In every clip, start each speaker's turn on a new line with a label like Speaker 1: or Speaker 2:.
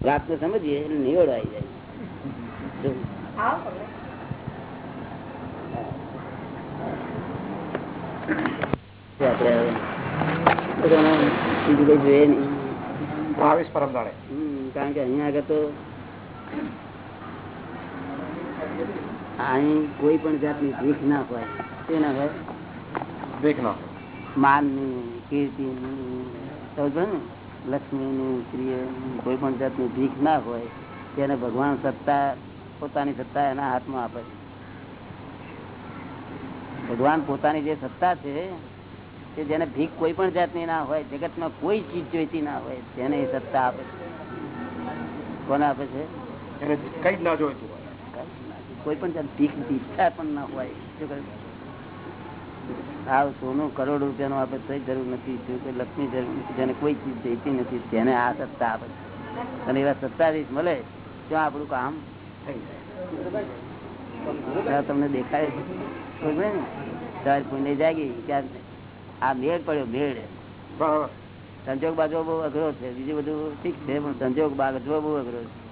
Speaker 1: ને સમજીએ એટલે નિવડ આવી જાય. કારણ કે અહીંયા આગળ તો અહીં કોઈ પણ જાતની ભીખ ના હોય તે ના હોય.
Speaker 2: દેખ ના
Speaker 1: માનની કીર્તિની સમજો ને લક્ષ્મીની સ્ત્રીઓની કોઈ પણ જાતની ભીખ ના હોય તેને ભગવાન સત્તા પોતાની સત્તા એના હાથમાં આપે છે. ભગવાન પોતાની જે સત્તા છે કે જેને ભીખ કોઈ પણ જાતની ના હોય જગતમાં કોઈ ચીજ જોઈતી ના હોય તેને એ સત્તા આપે છે. કોને આપે છે?
Speaker 2: કઈ ના જોઈતું
Speaker 1: કોઈ પણ જાત ભીખ ઈચ્છા પણ ના હોય. આ સોનું કરોડ રૂપિયાનું આપે તો જરૂર નથી જો કે લક્ષ્મી જરૂર નથી જેને કોઈ ચીજ જોઈતી નથી તેને આ સત્તા આપે અને એવા સત્તાધીશ મળે ત્યાં આપણું કામ
Speaker 2: થઈ જાય.
Speaker 1: તમને દેખાય? ને? ચાર પુણ્ય જાગી કે આ- મેળ પડ્યો મેળ. સંજોગ બાજુ બહુ અઘરો છે બીજું બધું ઠીક છે પણ સંજોગ બાજુ બહુ અઘરો છે.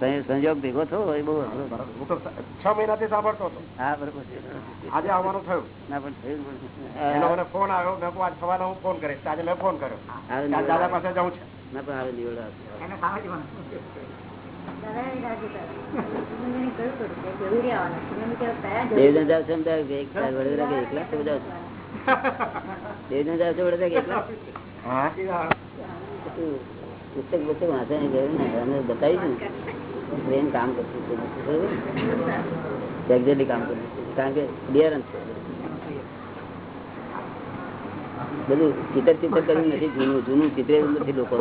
Speaker 1: સંય- સંજોગ ભેગો થયો એ બહુ છે.
Speaker 2: બરાબર. છ મહિનાથી સાંભળતો હતો.
Speaker 1: હા બરોબર
Speaker 2: આજે આવવાનું થયું.
Speaker 1: ના પણ.
Speaker 2: મને ફોન આવ્યો. મેં આજ સવારે હું ફોન કરીશ. આજે મેં ફોન કર્યો. દાદા પાસે જવું છે.
Speaker 1: ના પણ આવે નિવડ જાવ છો વડોદરા કે પુસ્તક પુસ્તક વાંચવાની જરૂર ને અમે બતાવીશું. ને કામ કરતું છે એક્ઝેક્ટલી કામ કરતું છે કારણ કે ક્લિયરન્સ બધું ચિત્ર ચિત્ર કર્યું નથી. જૂનું જૂનું ચિત્રેલું નથી લોકો.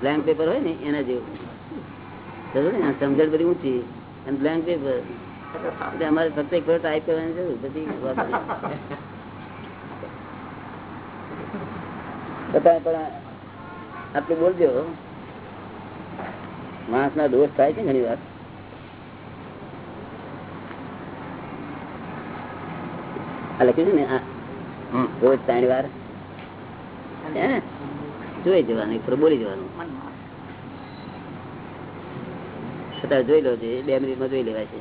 Speaker 1: બ્લેન્ક પેપર હોય ને એના જેવું. સમજો ને સમજણ બધી ઊંચી. અને બ્લેન્ક પેપર એટલે અમારે ફક્ત એક વાર ટાઈપ કરવાની જરૂર. બધી પણ આટલું બોલજો. માણસ ના દોષ થાય છે ઘણી વાર. આ લખ્યું છે ને આ. રોજ ત્રણ વાર. જોઈ જવાનું એક બોલી જવાનું. છતાં જોઈ લો છે બે મિનિટમાં જોઈ લેવાય છે.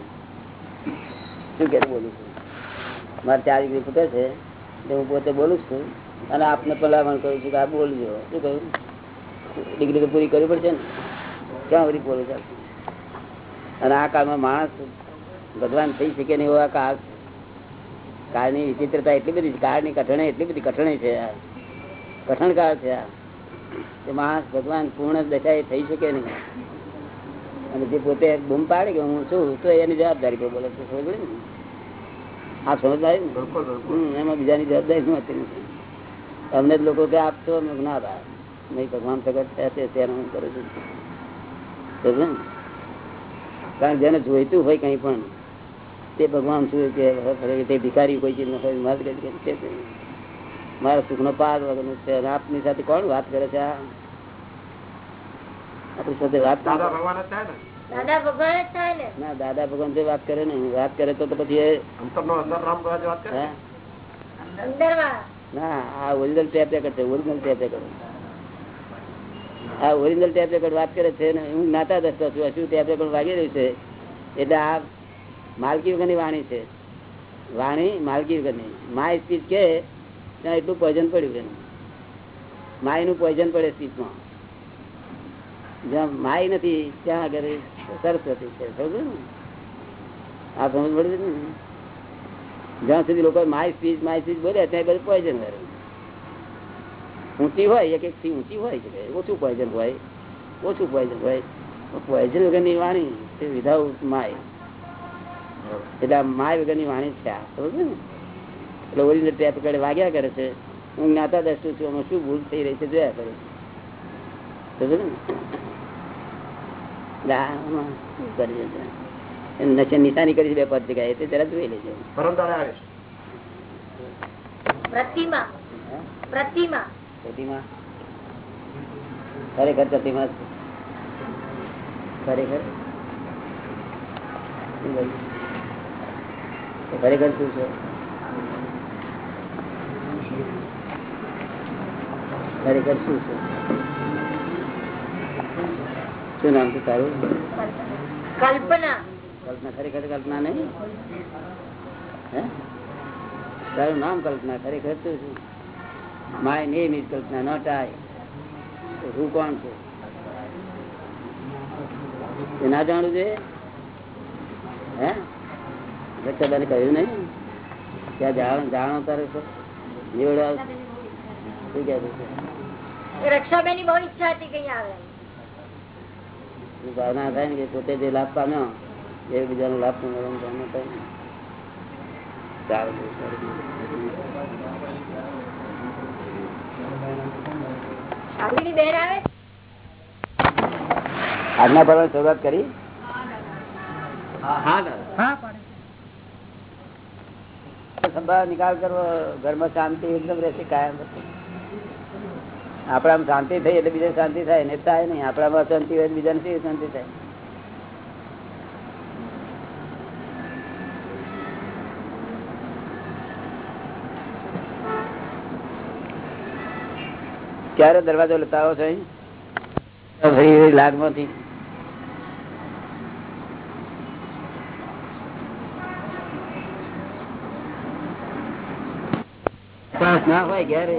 Speaker 1: શું કે બોલું છું? મારે ચાર ડિગ્રી ફૂટે છે એટલે હું પોતે બોલું છું. અને આપને ભલામણ કરું છું કે આ બોલજો શું કહ્યું? ડિગ્રી તો પૂરી કરવી પડશે ને. ક્યાં બધી બોલું છે? અને આ કાળમાં માણસ ભગવાન થઈ શકે નહીં એવા કાળ. કાળની વિચિત્રતા એટલી બધી છે કાળની કઠણાઈ એટલી બધી કઠણાઈ છે આ. કઠણ કાળ છે આ. કે માણસ ભગવાન પૂર્ણ દશા એ થઈ શકે નહીં. અને જે પોતે બૂમ પાડે કે હું છું તો એની જવાબદારી પર બોલે છે સમજ ને? આ સમજ આવી એમાં બીજાની જવાબદારી શું હતી? અમને જ લોકો કે આપશો અમે કીધું, ના બા નહીં ભગવાન પ્રગટ થયા છે ત્યારે હું કરું છું સમજ્યો ને? કારણ કે જેને જોઈતું હોય કંઈ પણ તે ભગવાન શું કે ખરેખર તે ભિખારી કોઈ ચીજ હોય મારે કઈ કઈ છે જ નહીં. મારા સુખનો પાર વગરનું છે અને આપની સાથે કોણ વાત કરે છે આ આપણી સાથે વાત કોણ
Speaker 2: દાદા
Speaker 1: કરે?
Speaker 2: ભગવાન જ થાય ને
Speaker 3: દાદા ભગવાન જ થાય ને
Speaker 1: ના દાદા ભગવાન જે વાત કરે ને વાત કરે તો તો પછી એ
Speaker 2: અંતરનો અંદર રામ ભગવાન વાત કરે
Speaker 1: હે? ઓરિજિનલ ટેપ રેકર્ડ વાત કરે છે હું નાતા દસતો છું શું ટેપ રેકર્ડ વાગી રહ્યું છે. એટલે આ માલકી વગરની વાણી છે. વાણી માલકી વગરની. માય સ્પીચ કે, ત્યાં એટલું પોઈઝન પડ્યું એનું માયનું પોઈઝન પડે સ્પીચમાં જ્યાં માય નથી, ત્યાં આગળ સરસ્વતી છે. સમજ ને? આ સમજ પડે ને? જ્યાં સુધી લોકો માય સ્પીચ માય સ્પીચ બોલે, ત્યાં બધું પોઈઝન કરે. ઊંચી હોય એક એક થી ઊંચી હોય છે. ઓછું પોઈઝન હોય, ઓછું પોઈઝન હોય. પોઈઝન વગરની વાણી તે વિધાઉટ માય. એટલે આ માય વગરની વાણી છે આ સમજ ને? એટલે ઓરિજિનલ ટેપ કડે વાગ્યા કરે છે. હું જ્ઞાતા દસું છું, એમાં શું ભૂલ થઈ રહી છે જોયા કરે છે. સમજ ને? એટલે આમાં શું કરી નશે નિશાની કરી બે પદ જગ્યાએ તે જરા જોઈ લેજો
Speaker 3: પ્રતિમા. પ્રતિમા.
Speaker 1: પ્રતિમા? ખરેખર પ્રતિમા ખરેખર? શું ખરેખર શું છે? ખરેખર શું છે? શું નામ છે તારું?
Speaker 3: કલ્પના.
Speaker 1: કલ્પના ખરેખર કલ્પના નહીં હે તારું નામ કલ્પના ખરેખર શું છે my name is Kalpana not I હું કોણ છે એ ના જાણવું છે હે રક્ષાબેન કહ્યું નહીં ત્યાં જાણો જાણો તારે તો નિવડાવ શું કહેતું છે
Speaker 3: રક્ષાબેનની બહુ ઈચ્છા હતી કઈ આવે
Speaker 1: એ ભાવના થાય ને કે પોતે જે લાભ પામ્યો એ બીજાનો લાભ મળવાનો ભાવના થાય ને આજના પરવાની શરૂઆત કરી? હા સંભાળ નિકાલ કરવો ઘરમાં શાંતિ એકદમ રહેશે કાયમ આપણામાં શાંતિ થઈ એટલે બીજા શાંતિ થાય ને થાય નહીં. આપણામાં શાંતિ હોય બીજાને શાંતિ થાય? ક્યારે દરવાજો લતાવો આવો લાગમાંથી ક્યારે?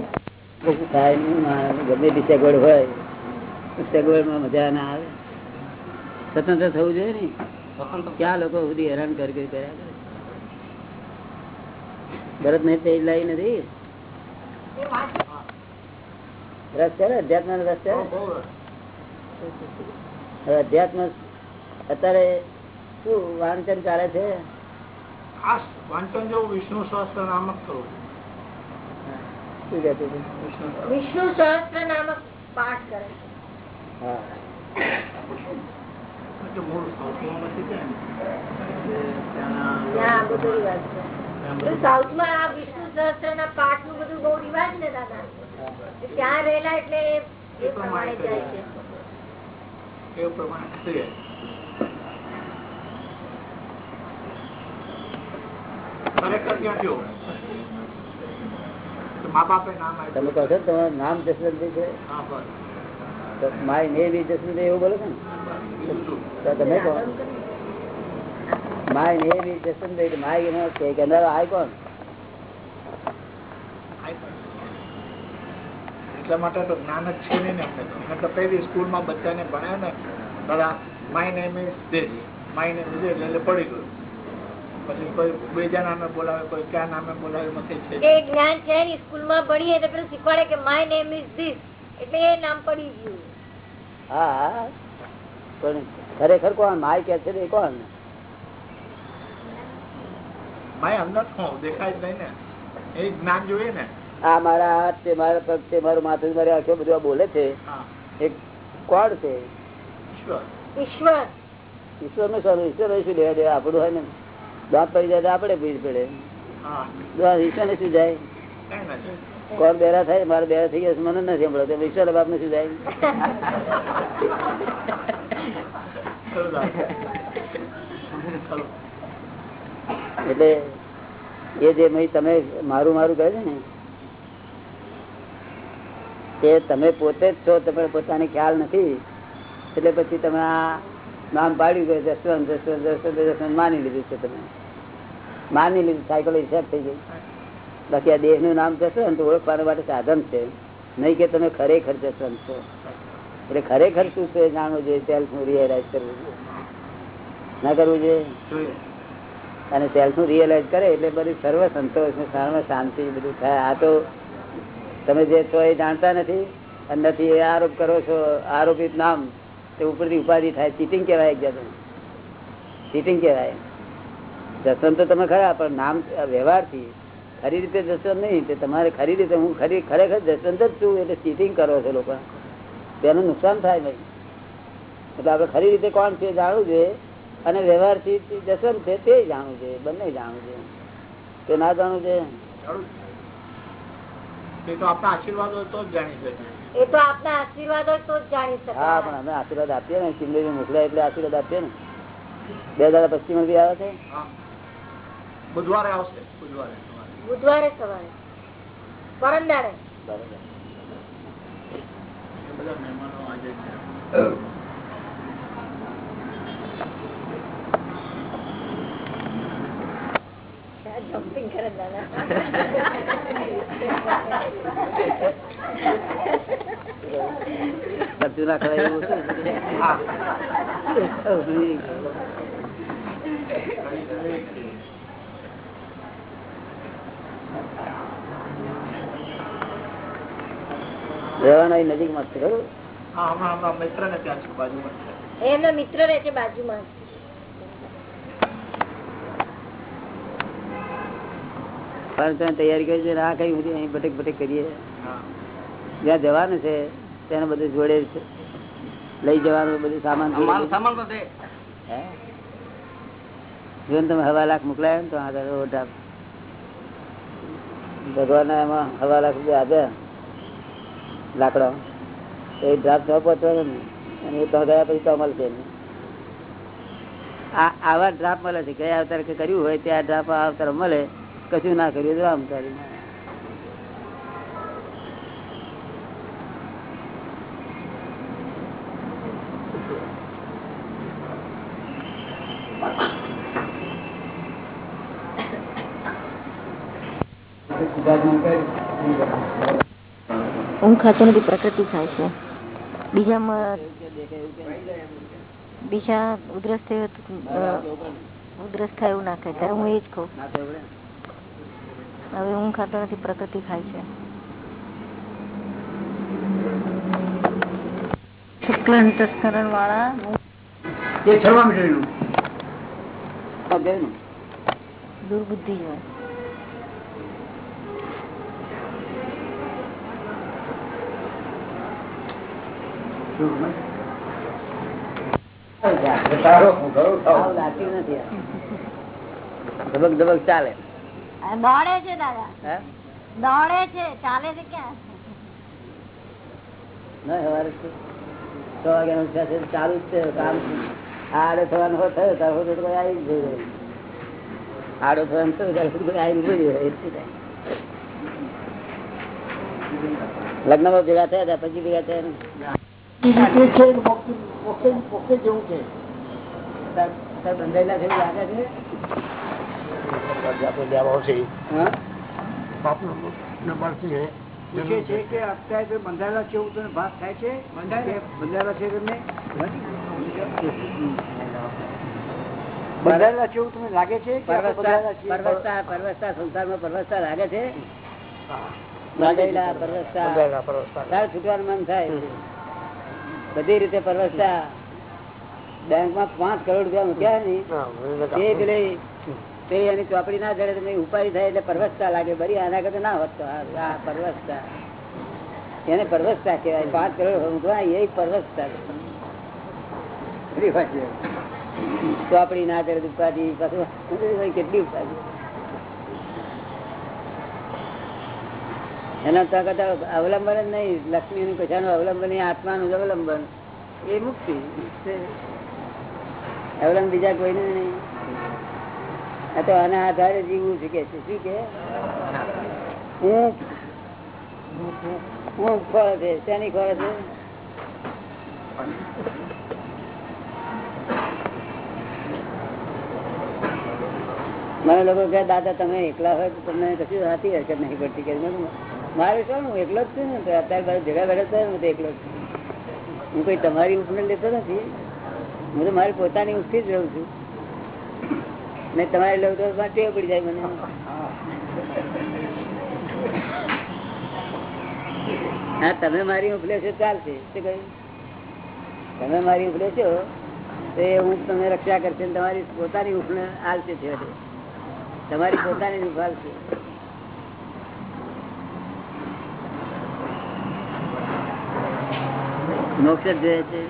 Speaker 1: કશું થાય નહીં ગમે તે સગવડ હોય સગવડમાં મજા ના આવે. સ્વતંત્ર થવું જોઈએ ને. ક્યાં લોકો સુધી હેરાન કરી કરી કર્યા કરે? ભરત ને તે લાવી નથી? રસ છે ને? અધ્યાત્મ નો? રસ. છે હવે અધ્યાત્મ અત્યારે શું વાંચન ચાલે છે?
Speaker 2: ખાસ વાંચન જેવું વિષ્ણુ સહસ્ત્ર નામક કરું?
Speaker 3: વિષ્ણુ સહસ્ત્ર. નામક પાઠ કરે છે.
Speaker 1: હા.
Speaker 2: મૂળ સાઉથમાં નથી
Speaker 3: ત્યાં સાઉથમાં આ વિષ્ણુ સહસ્ત્ર ના પાઠનું બધું બહુ રિવાજ ને દાદા? ત્યાં રહેલા એટલે એ એ પ્રમાણે જાય છે.
Speaker 2: એ પ્રમાણે ખરેખર ક્યાં થયો? મા બાપે નામ
Speaker 1: તમે કહો છો તમારું નામ જસવંતભાઈ છે?
Speaker 2: હા બસ.
Speaker 1: તો માય નેમ ઇઝ જસવંતભાઈ એવું બોલો છો ને? તમે કહો. My name is Jaswantbhai my કે આય કોણ?
Speaker 2: એટલા માટે તો જ્ઞાન જ છે નહીં ને અમને તો. મેં તો પહેલી સ્કૂલમાં બચ્ચાને ભણાવ્યા ને દાદા my name is this my name is એટલે પડી ગયું. પછી કોઈ બીજા નામે બોલાવે કોઈ ક્યાં નામે બોલાવે મથે છે
Speaker 3: એ જ્ઞાન છે ને સ્કૂલમાં ભણીએ તો પેલું શીખવાડે કે માય નેમ ઇઝ ધીસ એટલે એ નામ પડી ગયું.
Speaker 1: હા હા પણ ખરેખર કોણ? માય કે છે એ કોણ?
Speaker 2: માય અંદર શું? દેખાય જ નહીં ને. એ જ્ઞાન જોઈએ ને.
Speaker 1: આ મારા હાથ છે મારા પગ છે મારું માથું મારી આંખો બધું બોલે છે. એક કોણ છે?
Speaker 2: ઈશ્વર.
Speaker 3: ઈશ્વર.
Speaker 1: ઈશ્વરનું શું ઈશ્વર શું લેવા દેવા? આપણું હોય ને. દાંત પડી જાય તો આપણે ભીડ પડે. ઈશ્વર ને શું જાય? કોણ બેરા થાય? મારે બેરા થઈ ગયા મને નથી સાંભળતો. ઈશ્વર બાપ ને શું જાય. એટલે એ જે તમે મારું મારું કહે છે ને તે તમે પોતે જ છો તમે પોતાને ખ્યાલ નથી. એટલે પછી તમે આ નામ પાડ્યું કે જસવંત જસવંત જસવંત જસવંત માની લીધું છે તમે. માની લીધું સાયકોલોજી હિસાબ થઈ ગઈ. બાકી આ દેહનું નામ જસવંત ઓળખવા માટે સાધન છે. નહીં કે તમે ખરેખર જસવંત છો. એટલે ખરેખર શું છે જાણવું જોઈએ સેલ્ફનું રિયલાઇઝ કરવું જોઈએ. ના કરવું જોઈએ? અને સેલ્ફનું રિયલાઇઝ કરે એટલે બધું સર્વ સંતોષ ને સર્વ શાંતિ બધું થાય. આ તો તમે જે છો એ જાણતા નથી અને નથી એ આરોપ કરો છો, આરોપિત નામ, તે ઉપરથી ઉપાધિ થાય. ચીટિંગ કહેવાય એક જાતનું. ચીટિંગ કહેવાય. જસવંત તો તમે ખરા, પણ નામ, વ્યવહારથી ખરી રીતે જસવંત નહીં, તે તમારે ખરી રીતે, હું ખરી, ખરેખર જસવંત જ છું, એટલે ચીટિંગ કરો છો લોકો. તેનું નુકસાન થાય ભાઈ એટલે આપણે ખરી રીતે કોણ છે જાણવું જોઈએ. અને વ્યવહારથી જસવંત છે તે જાણવું જોઈએ, બંને જાણવું જોઈએ. તે ના જાણવું જોઈએ.
Speaker 2: એ તો આપના આશીર્વાદ તો જ જાણી શકે
Speaker 3: એ તો આપના આશીર્વાદ તો જ જાણી
Speaker 1: શકે
Speaker 3: હા
Speaker 1: પણ અમે આશીર્વાદ આપીએ ને ચીમડી મોકલા એટલે આશીર્વાદ આપીએ ને. બે દાદા પશ્ચિમ બી આવે છે?
Speaker 2: બુધવારે આવશે બુધવારે
Speaker 3: બુધવારે સવારે. પરમદાડે.
Speaker 1: બરાબર.
Speaker 2: બધા મહેમાનો આજે જમ્પિંગ કરે દાદા?
Speaker 1: ખર્ચું ના કરાય એવું શું? છે ખરું
Speaker 2: મિત્ર ને ત્યાં છે બાજુમાં જ
Speaker 3: મિત્ર રહે છે બાજુમાં.
Speaker 1: પણ તમે તૈયારી કરી છે આ કઈ બધી અહીં ભટક ભટક કરીએ?
Speaker 2: હા.
Speaker 1: જ્યાં જવાનું છે તેને બધું જોડે લઈ જવાનું બધું સામાન? જો તમે હવા લાખ મોકલાય ને તો આગળ ઓઢા ભગવાન એમાં હવા લાખ રૂપિયા આપ્યા લાકડો. એ ડ્રાફ્ટ ન પહોંચવાનો ને. અને એ તો ગયા પછી તો મળશે આ- આવા ડ્રાફ્ટ મળે છે. ગયા અવતાર કે કર્યું હોય ત્યાં ડ્રાફ્ટ આ અવતાર મળે. કશું ના કર્યું આમ કરી
Speaker 4: ઊંઘ ખાતો નથી પ્રકૃતિ થાય છે. બીજામાં બીજા ઉધરસ થયો ઉધરસ થાય એવું ના ત્યારે હું એ જ કહું? હવે ઊંઘ ખાતો નથી પ્રકૃતિ ખાય છે. શુક્લ અંતસ્કરણ વાળા દુર્બુદ્ધિ જ હોય.
Speaker 1: ધબક ધબક ચાલે
Speaker 3: દોડે છે દાદા. દોડે છે ચાલે છે ક્યાં?
Speaker 1: ના સવારે છ. વાગ્યા ઉઠ્યા છે ચાલુ જ છે કામ. આડે થવાનું હોય થયો તાર તો આવી જ જાય આડો થવાનું થયું સુધી આવી જ જાય એટલું લગ્નમાં ભેગા થયા હતા પછી ભેગા થયા બંધાયેલા છે લાગે છે
Speaker 5: બંધાયેલા છે એવું તને ભાસ થાય છે? બંધાયેલા. છે તમને? બંધાયેલા. છે એવું તમને લાગે છે?
Speaker 1: પરવસતા પરવસતા સંસારમાં પરવસતા લાગે છે? બંધાયેલા પરવસતા. છૂટવાનું મન થાય. બધી રીતે પરવસતા બેંકમાં પાંચ કરોડ રૂપિયા મૂક્યા ને એ પેલી તે એની ચોપડી ના જડે તમે ઉપાડી થાય એટલે પરવસતા લાગે. બરી આના કરતા ના હોત આ પરવસતા એને પરવસતા કહેવાય. પાંચ કરોડ મૂકવા એ પરવસતા ચોપડી ના જડે ઉપાડી પાછું કેટલી ઉપાધિ. એના તો કરતા અવલંબન જ નહીં. લક્ષ્મી નું કશાનું અવલંબન નહીં આત્માનું જ અવલંબન. એ મુક્તિ. અવલંબ બીજા કોઈ નહીં. તો આના આધારે જીવવું છે. કે શું કે? હું હું ખોળ છે. શેની ખોળ છે? મને લોકો કહે, દાદા, તમે એકલા હોય તો તમને કશું હાથી હરકત નહીં પડતી. કે મારે શું હું એકલો જ છું ને? અત્યારે બાજુ ભેગા ભેગા હું તો એકલો જ છું. હું કોઈ તમારી ઉપને લેતો નથી. હું તો મારી પોતાની ઉઠી જ રહું છું. ને તમારે લઉં તો ટેવ પડી જાય મને. હા, તમે મારી ઉપલે છો ચાલશે. શું કહ્યું? તમે મારી ઉપલે છો તો ઊંઘ તમને રક્ષા કરશે તમારી પોતાની ઉપને આવશે તમારી પોતાની ઊંઘ મોક્ષ જ જોઈએ છે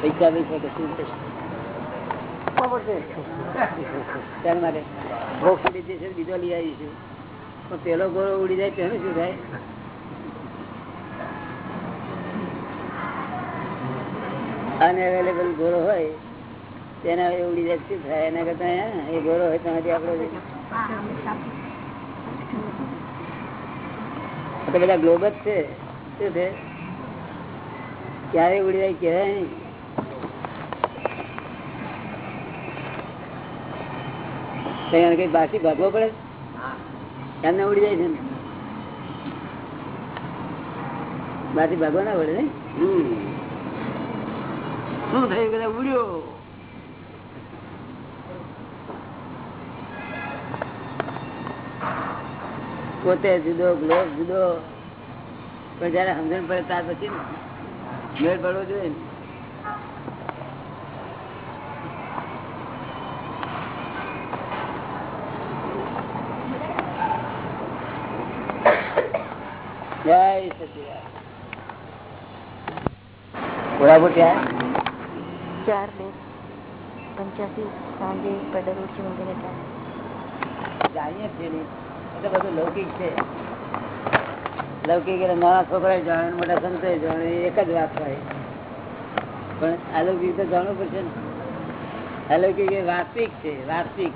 Speaker 1: પૈસા પૈસા કશું નથી. તેના માટે મોક્ષ ઉડી જશે બીજો લઈ આવીશું. પણ પેલો ગોળો ઉડી જાય તેનું શું થાય? અનઅવેલેબલ ગોળો હોય તેના ઉડી જાય શું થાય? એના કરતા એ ગોળો હોય તો હજી આપડે આ તો બધા ગ્લોબ જ છે. શું છે? ક્યારે ઉડી જાય કહેવાય નહીં. કઈ બાકી ભાગવો પડે? એમને ઉડી જાય છે બાકી ભાગવો ના પડે ને શું થયું કદાચ ઉડ્યો? પોતે જુદો ગ્લોવ જુદો. પણ જયારે સમજણ પડે ત્યાર પછી ને. મેળ પડવો જોઈએ ને જય સચિદાનંદ. કોલ્હાપુર ક્યાં
Speaker 4: ચાર બે પંચ્યાસી સાંજે પેડલ ઉઠી મંદિરે ત્યાં
Speaker 1: જાણીએ છીએ ને એટલે બધું લૌકિક છે લૌકિક એટલે નાના છોકરા જાણે મોટા સંતો જાણે એક જ વાત હોય. પણ અલૌકિક તો જાણવું પડશે ને. અલૌકિક એ વાસ્તવિક છે, વાસ્તવિક.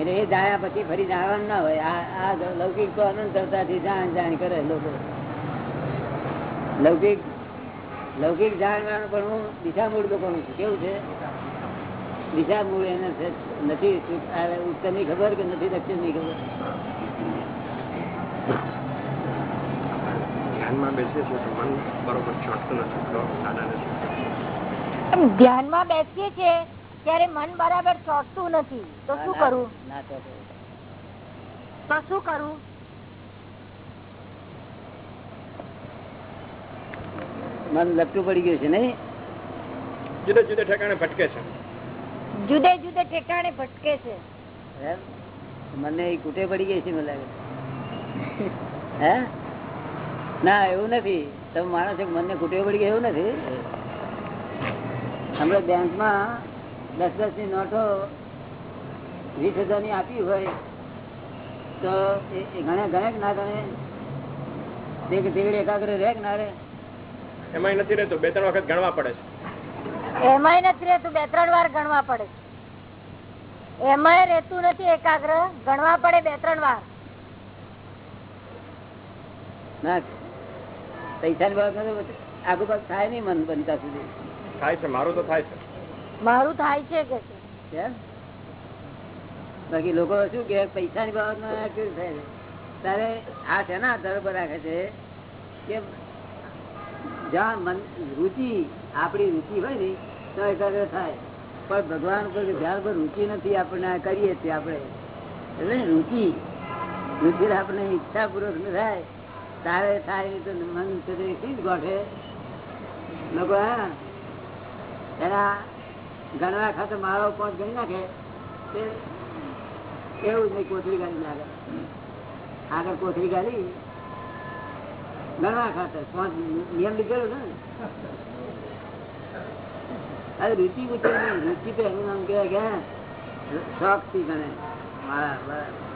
Speaker 1: એટલે એ જાણ્યા પછી ફરી જાણવાનું ના હોય. આ લૌકિક તો અનંતરતાથી જાણ જાણ કરે લોકો. લૌકિક લૌકિક જાણવાનું પણ હું દિશા મૂળ લોકોનું છું. કેવું છે? દિશા મૂળ એને નથી. ઉત્તરની ખબર કે નથી દક્ષિણની ખબર?
Speaker 6: ધ્યાનમાં બેસીએ છીએ તો મન બરોબર ચોંટતું નથી તો દાદાને
Speaker 3: નથી. ધ્યાનમાં બેસીએ છીએ ત્યારે મન બરાબર ચોટતું નથી. તો શું કરવું
Speaker 1: તો
Speaker 3: શું કરવું
Speaker 1: મન લપટું પડી ગયું છે નહીં?
Speaker 6: જુદા જુદા ઠેકાણે ભટકે છે.
Speaker 3: જુદે જુદે ઠેકાણે ભટકે છે.
Speaker 1: મને કુટે પડી ગઈ છે મને લાગે. હે? ના એવું નથી. તમે માણસ એક મનને મને કૂટે પડી ગઈ એવું નથી. હમણાં બેંકમાં દસ દસની નોટો વીસ હજારની આપી હોય તો એ ગણે ગણે ના ગણે તેવડે એકાગ્ર રહે કે ના રહે?
Speaker 6: એમાંય નથી રહેતું. બે ત્રણ વખત ગણવા પડે છે.
Speaker 3: એમાંય નથી રહેતું. બે ત્રણ વાર ગણવા પડે છે. એમાંય રહેતું નથી એકાગ્ર. ગણવા પડે બે ત્રણ વાર.
Speaker 1: ના પૈસાની બાબત આગુ પાછું થાય નહીં મન બનતા સુધી.
Speaker 6: થાય છે મારું તો થાય છે.
Speaker 3: મારું થાય છે કે છે?
Speaker 1: બાકી લોકો શું કે પૈસાની બાબતમાં કેવું થાય છે? તારે આ શેના આધાર પર રાખે છે કે જ્યાં મન રુચિ આપણી રુચિ હોય ને તો એકાગ્ર થાય. પણ ભગવાન પર ધ્યાન પર રુચિ નથી આપણને આ કરીએ છીએ આપણે. એટલે રુચિ રુચિ આપણને ઈચ્છા પૂર્વક થાય. તારે થાય તો મન ગોઠે. લોકો, હા. એના ગણવા ખાતે મારો પાંચ ગણી નાખે. તે એવું જ નહીં કોથળી ગાડી નાખે. આગળ કોથળી ગાડી ગણવા ખાતે પોત નિયમ લીધેલો ને? અરે રુચિ પૂછે નહીં. રુચિ તો એનું નામ કહેવાય કે શોખથી ગણે મારા બરાબર.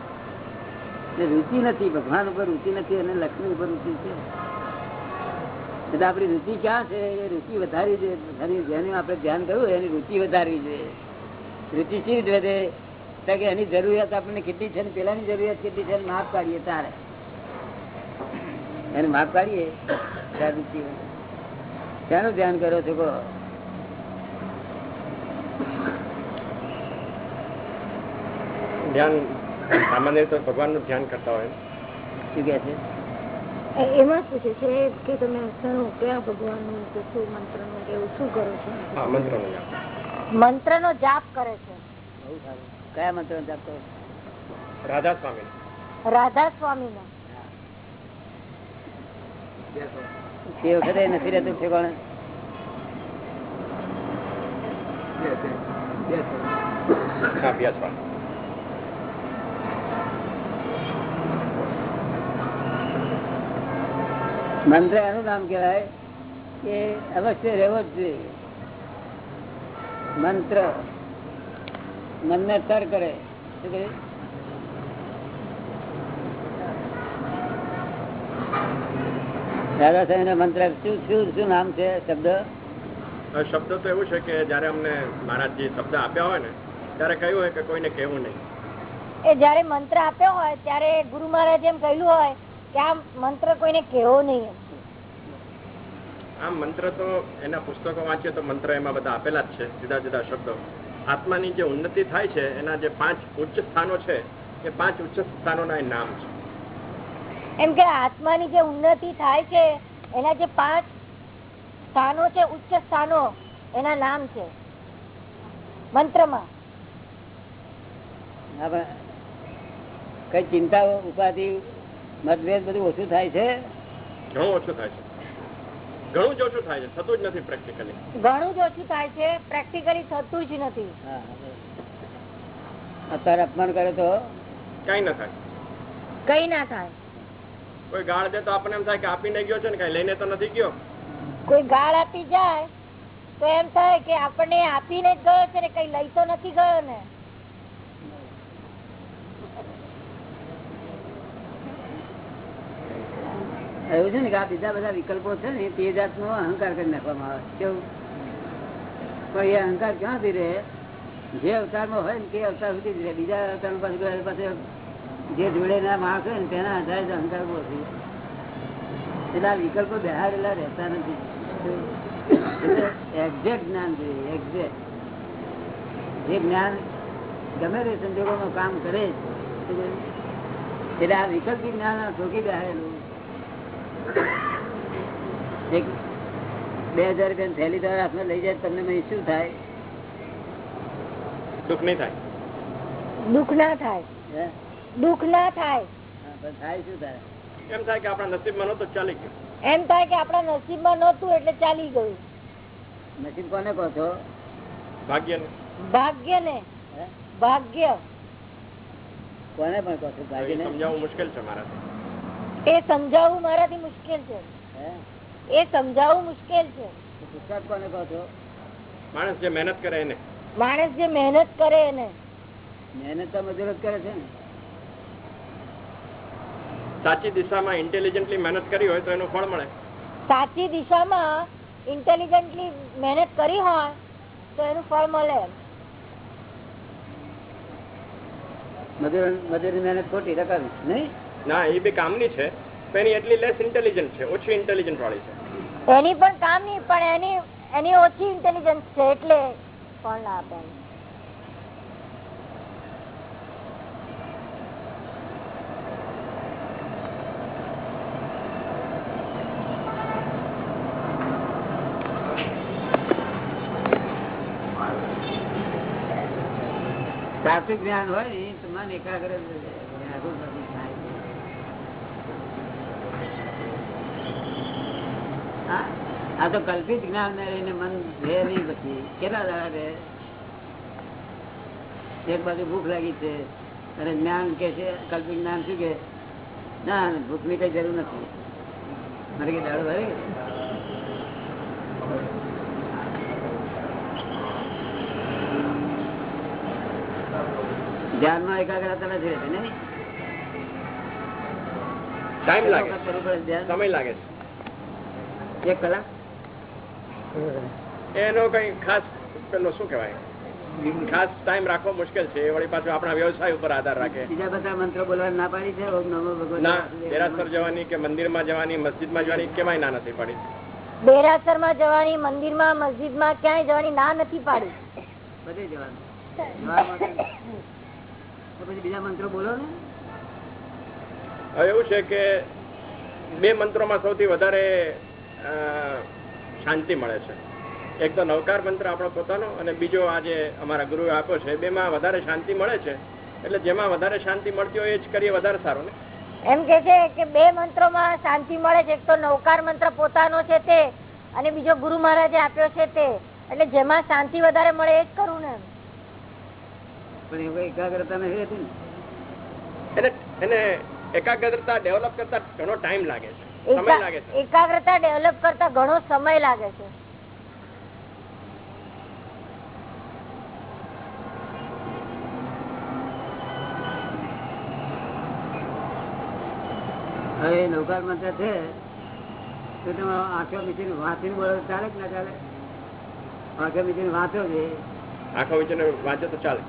Speaker 1: રુચિ નથી, ભગવાન ઉપર રુચિ નથી અને લક્ષ્મી ઉપર રુચિ છે. એટલે આપણી રુચિ ક્યાં છે? એ રુચિ વધારવી જોઈએ. જેનું આપણે ધ્યાન કરવું, એની રુચિ વધારવી જોઈએ. રુચિ શી રીતે વધે? કે એની જરૂરિયાત આપણને કેટલી છે પેલાની જરૂરિયાત કેટલી છે? માપ કાઢીએ તારે. એને માપ કાઢીએ. ત્યારે રુચિ ક્યાંનું ધ્યાન કરો છો કહો?
Speaker 6: ધ્યાન સામાન્ય રીતે ભગવાનનું ધ્યાન કરતા હોય
Speaker 1: શું કે છે?
Speaker 3: એમાં પૂછે છે? કે તમે શેનું કયા ભગવાનનું કે શું મંત્રનું કે શું કરો છો?
Speaker 6: હા મંત્રનું જાપ.
Speaker 3: મંત્રનો જાપ કરે છે.
Speaker 1: કયા મંત્ર જાપ કરો?
Speaker 6: રાધા સ્વામી
Speaker 3: રાધા સ્વામીનો.
Speaker 1: તે વખતે નથી રહેતું છે
Speaker 6: હા અભ્યાસ
Speaker 1: મંત્ર એનું નામ કહેવાય કે અવશ્ય રહેવો જ જોઈએ. મંત્ર. મનને તર કરે. શું કહે? દાદા સાહેબ મંત્ર શું શું શું નામ છે? શબ્દ?
Speaker 6: હવે શબ્દ તો એવું છે કે જયારે અમને મહારાજજી શબ્દ આપ્યા હોય ને ત્યારે કહ્યું હોય કે કોઈને કેવું નહીં.
Speaker 3: એ જયારે મંત્ર આપ્યો હોય ત્યારે ગુરુ મહારાજ એમ કહ્યું હોય કે આ મંત્ર કોઈને કેવો નહીં
Speaker 6: આ મંત્ર તો એના પુસ્તકો વાંચીએ તો મંત્ર એમાં બધા આપેલા જ છે જુદા જુદા શબ્દો. આત્માની જે ઉન્નતિ થાય છે એના જે પાંચ ઉચ્ચ સ્થાનો છે એ પાંચ ઉચ્ચ સ્થાનોના નામ છે.
Speaker 3: એમ કે આત્માની જે ઉન્નતિ થાય છે એના જે પાંચ સ્થાનો છે ઉચ્ચ સ્થાનો એના નામ છે. મંત્રમાં.
Speaker 1: કઈ ચિંતા ઉપાધિ મતભેદ બધું ઓછું થાય છે?
Speaker 6: ઘણું ઓછું થાય છે. ઘણું જ ઓછું થાય છે. થતું જ નથી પ્રેક્ટિકલી
Speaker 3: ઘણું જ ઓછું થાય છે. પ્રેક્ટિકલી થતું જ નથી.
Speaker 1: હા, હા. અત્યારે અપમાન કરે તો?
Speaker 6: કઈ ન થાય.
Speaker 3: કઈ ના થાય.
Speaker 6: કોઈ ગાળ દે તો આપણને એમ થાય કે આપીને ગયો છે ને કઈ લઈને તો નથી ગયો?
Speaker 3: કોઈ ગાળ આપી જાય તો એમ થાય કે આપણને આપીને જ ગયો છે ને કઈ લઈ તો નથી ગયો ને?
Speaker 1: એવું છે ને કે આ બીજા બધા વિકલ્પો છે ને, તે જાતનો અહંકાર કરી નાખવામાં આવે. કેવું? પણ એ અહંકાર ક્યાંથી રહે? જે અવતારમાં હોય ને તે અવતાર સુધી જ રહે. બીજા અવતાર પાસે પાસે જે જોડેના માણસ હોય ને, તેના આધારે જ અહંકાર ઊભો થઈ. એટલે આ વિકલ્પો બહારેલા રહેતા નથી. એક્ઝેક્ટ જ્ઞાન જોઈએ એક્ઝેક્ટ જે જ્ઞાન ગમે તે સંજોગોમાં કામ કરે એટલે આ વિકલ્પી જ્ઞાન ઠોકી બેહારેલું એક બે હજાર રૂપિયા થેલી દ્વારા હાથમાં લઈ જાય તમને શું થાય?
Speaker 6: દુઃખ નહીં થાય.
Speaker 3: દુઃખ ના થાય. દુઃખ ના થાય.
Speaker 1: થાય શું થાય
Speaker 6: એમ થાય કે આપણા નસીબમાં નહોતું ચાલી ગયું.
Speaker 3: એમ થાય કે આપણા નસીબમાં નહોતું એટલે ચાલી ગયું.
Speaker 1: નસીબ કોને કહો છો
Speaker 6: ભાગ્ય
Speaker 3: ભાગ્ય ને
Speaker 1: હે?
Speaker 3: ભાગ્ય.
Speaker 1: કોને પણ કહો છો ભાગ્ય
Speaker 6: સમજાવવું મુશ્કેલ છે મારાથી.
Speaker 3: એ સમજાવવું મારાથી મુશ્કેલ છે. એ સમજાવવું મુશ્કેલ છે.
Speaker 6: માણસ જે મહેનત કરે એને.
Speaker 3: માણસ જે મહેનત કરે એને.
Speaker 1: મહેનત તો મજૂર કરે છે ને.
Speaker 6: સાચી દિશામાં ઇન્ટેલિજન્ટલી મહેનત કરી હોય તો એનું ફળ મળે.
Speaker 3: સાચી દિશામાં ઇન્ટેલિજન્ટલી મહેનત કરી હોય તો એનું ફળ મળે.
Speaker 1: મજૂર મજૂરી મહેનત ખોટી રકાવી નહીં?
Speaker 6: ના એ બી કામની છે. એની એટલી લેસ ઇન્ટેલિજન્ટ છે ઓછી ઇન્ટેલિજન્ટ વાળી છે
Speaker 3: એની પણ કામ નહીં પણ એની એની ઓછી ઇન્ટેલિજન્સ છે એટલે કોણ ના આપે.
Speaker 1: સાત્વિક જ્ઞાન હોય ને તો મન એકાગ્ર જ રહે. આઘું પાછું થાય. હા, આ તો કલ્પિત જ્ઞાન ને લઈને મન રહે નહીં પછી. કેટલા દાડા રહે એક બાજુ ભૂખ લાગી છે. અને જ્ઞાન કે છે કલ્પિત જ્ઞાન શું કે? ના ભૂખની કઈ જરૂર નથી. મારે કે દાડો ભરે? ધ્યાનમાં એકાગ્રતા નથી રહેતી નહીં?
Speaker 6: ટાઈમ લાગે? સમય લાગે
Speaker 1: એક કલાક?
Speaker 6: એનો કઈ ખાસ પેલો શું કેવાય ખાસ ટાઈમ રાખવો મુશ્કેલ છે. વળી પાછું આપણા વ્યવસાય ઉપર આધાર રાખે.
Speaker 1: બીજા બધા મંત્રો બોલવા ના પાડી છે? ઓમ નમો ભગવતે
Speaker 6: ના દેરાસર જવાની કે મંદિરમાં જવાની મસ્જિદમાં જવાની કેમાંય ના નથી પાડી.
Speaker 3: દેરાસરમાં જવાની મંદિરમાં મસ્જિદમાં ક્યાંય જવાની ના નથી પાડી.
Speaker 1: બધે જવાનું. પછી બીજા મંત્રો બોલો ને.
Speaker 6: હવે એવું છે કે બે મંત્રોમાં સૌથી વધારે શાંતિ મળે છે. એક તો નવકાર મંત્ર આપણો પોતાનો અને બીજો આજે અમારા ગુરુએ આપ્યો છે બેમાં વધારે શાંતિ મળે છે. એટલે જેમાં વધારે શાંતિ મળતી હોય એ જ કરીએ વધારે સારું ને?
Speaker 3: એમ કે છે કે બે મંત્રોમાં શાંતિ મળે છે. એક તો નવકાર મંત્ર પોતાનો છે તે અને બીજો ગુરુ મહારાજે આપ્યો છે તે. એટલે જેમાં શાંતિ વધારે મળે એ જ કરું ને
Speaker 1: પણ એકાગ્રતા નથી
Speaker 6: એને એને એકાગ્રતા ડેવલપ કરતા ઘણો ટાઈમ છે લાગે છે.
Speaker 3: એકાગ્રતા ડેવલપ કરતા ઘણો સમય લાગે છે.
Speaker 1: હવે નૌકાર મંત્ર છે તો તમે આંખો મીચીને વાંચીને બોલો ચાલે કે ના ચાલે? આંખો મીચીને વાંચો છે
Speaker 6: આંખો મીચીને વાંચો તો ચાલે.